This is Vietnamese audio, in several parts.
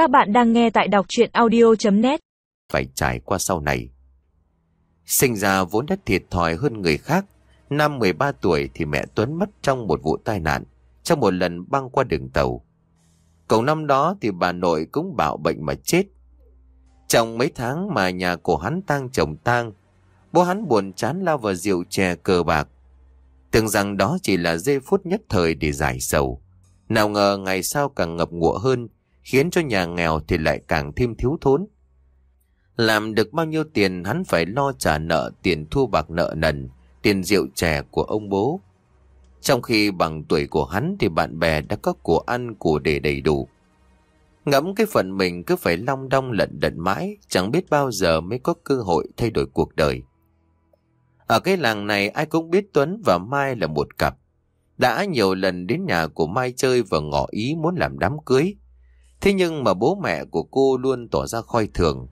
Các bạn đang nghe tại đọc chuyện audio.net Phải trải qua sau này. Sinh ra vốn đã thiệt thòi hơn người khác. Năm 13 tuổi thì mẹ Tuấn mất trong một vụ tai nạn, trong một lần băng qua đường tàu. Cậu năm đó thì bà nội cũng bạo bệnh mà chết. Trong mấy tháng mà nhà của hắn tang chồng tang, bố hắn buồn chán lao vào rượu chè cờ bạc. Tưởng rằng đó chỉ là giây phút nhất thời để giải sầu. Nào ngờ ngày sau càng ngập ngụa hơn, khiến cho nhà nghèo thì lại càng thêm thiếu thốn. Làm được bao nhiêu tiền hắn phải lo trả nợ tiền thu bạc nợ nần, tiền rượu chè của ông bố. Trong khi bằng tuổi của hắn thì bạn bè đã có của ăn của để đầy đủ. Ngẫm cái phận mình cứ phải long đong lận đận mãi, chẳng biết bao giờ mới có cơ hội thay đổi cuộc đời. Ở cái làng này ai cũng biết Tuấn và Mai là một cặp. Đã nhiều lần đến nhà của Mai chơi và ngỏ ý muốn làm đám cưới. Thế nhưng mà bố mẹ của cô luôn tỏ ra khoi thường.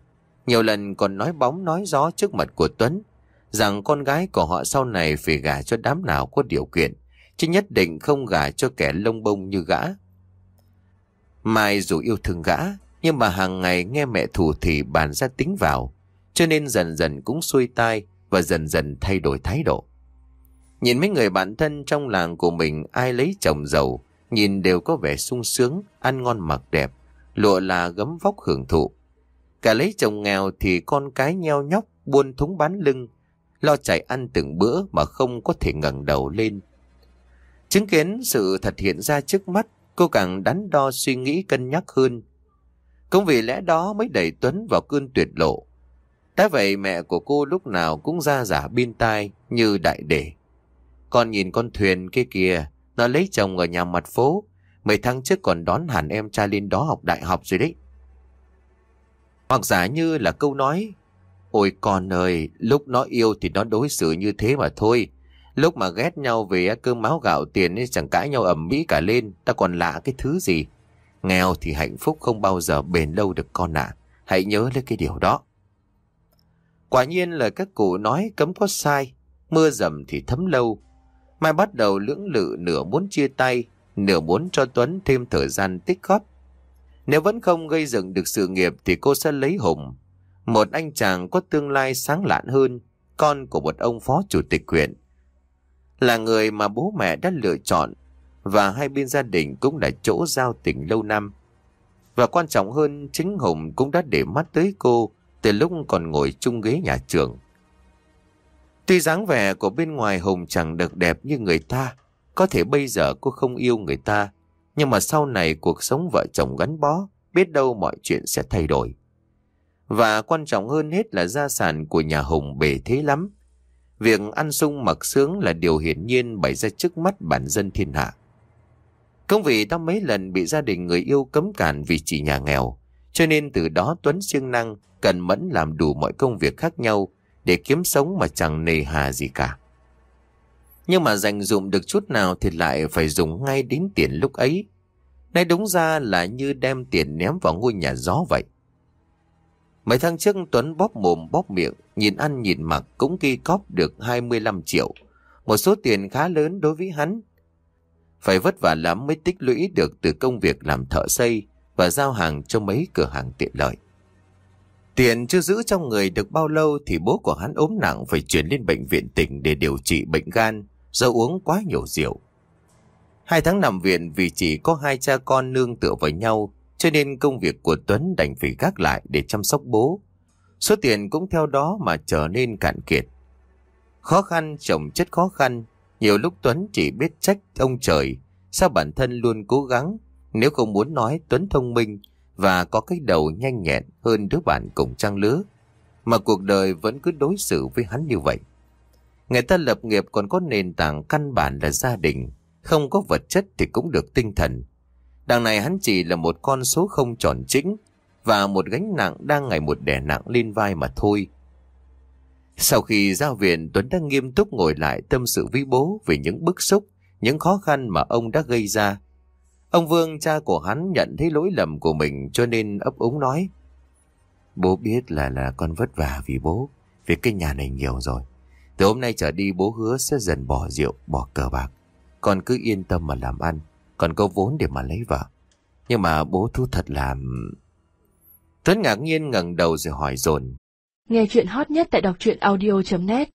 Nhiều lần còn nói bóng nói gió trước mặt của Tuấn rằng con gái của họ sau này phải gả cho đám nào có điều kiện, chứ nhất định không gả cho kẻ lông bông như gã. Mai dù yêu thương gã, nhưng mà hàng ngày nghe mẹ thủ thì bàn ra tính vào, cho nên dần dần cũng xuôi tai và dần dần thay đổi thái độ. Nhìn mấy người bạn thân trong làng của mình ai lấy chồng giàu, nhìn đều có vẻ sung sướng, ăn ngon mặc đẹp, lụa là gấm vóc hưởng thụ. Cả lấy chồng nghèo thì con cái nheo nhóc, buôn thúng bán lưng, lo chạy ăn từng bữa mà không có thể ngẩng đầu lên. Chứng kiến sự thật hiện ra trước mắt, cô càng đắn đo suy nghĩ cân nhắc hơn. Cũng vì lẽ đó mới đẩy Tuấn vào cơn tuyệt lộ. Đã vậy mẹ của cô lúc nào cũng ra giả bin tai như đại đệ. Con nhìn con thuyền kia kìa, nó lấy chồng ở nhà mặt phố. Mấy tháng trước còn đón hẳn em trai lên đó học đại học rồi đấy. Hoặc giả như là câu nói, Ôi con ơi, lúc nó yêu thì nó đối xử như thế mà thôi. Lúc mà ghét nhau về cơm máu gạo tiền ấy chẳng cãi nhau ẩm mỹ cả lên, ta còn lạ cái thứ gì. Nghèo thì hạnh phúc không bao giờ bền lâu được con ạ. Hãy nhớ lấy cái điều đó. Quả nhiên là các cụ nói cấm có sai, mưa dầm thì thấm lâu. Mai bắt đầu lưỡng lự nửa muốn chia tay, nửa muốn cho Tuấn thêm thời gian tích góp. Nếu vẫn không gây dựng được sự nghiệp thì cô sẽ lấy Hùng, một anh chàng có tương lai sáng lạn hơn, con của một ông phó chủ tịch huyện. Là người mà bố mẹ đã lựa chọn và hai bên gia đình cũng là chỗ giao tình lâu năm. Và quan trọng hơn, chính Hùng cũng đã để mắt tới cô từ lúc còn ngồi chung ghế nhà trường. Tuy dáng vẻ của bên ngoài Hùng chẳng được đẹp như người ta, có thể bây giờ cô không yêu người ta, nhưng mà sau này cuộc sống vợ chồng gắn bó, biết đâu mọi chuyện sẽ thay đổi. Và quan trọng hơn hết là gia sản của nhà Hùng bề thế lắm. Việc ăn sung mặc sướng là điều hiển nhiên bày ra trước mắt bản dân thiên hạ. Công vì đã mấy lần bị gia đình người yêu cấm cản vì chỉ nhà nghèo, cho nên từ đó Tuấn siêng năng, cần mẫn làm đủ mọi công việc khác nhau để kiếm sống mà chẳng nề hà gì cả. Nhưng mà dành dụng được chút nào thì lại phải dùng ngay đến tiền lúc ấy. nay đúng ra là như đem tiền ném vào ngôi nhà gió vậy. Mấy tháng trước Tuấn bóp mồm bóp miệng, nhìn ăn nhìn mặc cũng ghi cóp được 25 triệu. Một số tiền khá lớn đối với hắn. Phải vất vả lắm mới tích lũy được từ công việc làm thợ xây và giao hàng cho mấy cửa hàng tiện lợi. Tiền chưa giữ trong người được bao lâu thì bố của hắn ốm nặng phải chuyển lên bệnh viện tỉnh để điều trị bệnh gan do uống quá nhiều rượu. Hai tháng nằm viện vì chỉ có hai cha con nương tựa vào nhau cho nên công việc của Tuấn đành phải gác lại để chăm sóc bố. Số tiền cũng theo đó mà trở nên cạn kiệt. Khó khăn chồng chất khó khăn, nhiều lúc Tuấn chỉ biết trách ông trời, sao bản thân luôn cố gắng, nếu không muốn nói Tuấn thông minh và có cái đầu nhanh nhẹn hơn đứa bạn cùng trang lứa, mà cuộc đời vẫn cứ đối xử với hắn như vậy. Người ta lập nghiệp còn có nền tảng căn bản là gia đình, không có vật chất thì cũng được tinh thần, Đằng này hắn chỉ là một con số không tròn chính và một gánh nặng đang ngày một đè nặng lên vai mà thôi. Sau khi ra viện, Tuấn đã nghiêm túc ngồi lại tâm sự với bố về những bức xúc, những khó khăn mà ông đã gây ra. Ông Vương, cha của hắn nhận thấy lỗi lầm của mình cho nên ấp úng nói. Bố biết là là con vất vả vì bố, vì cái nhà này nhiều rồi. Từ hôm nay trở đi bố hứa sẽ dần bỏ rượu, bỏ cờ bạc. Con cứ yên tâm mà làm ăn còn có vốn để mà lấy vợ. Nhưng mà bố thú thật là... Tuấn ngạc nhiên ngẩng đầu rồi hỏi dồn Nghe chuyện hot nhất tại đọc truyện audio.net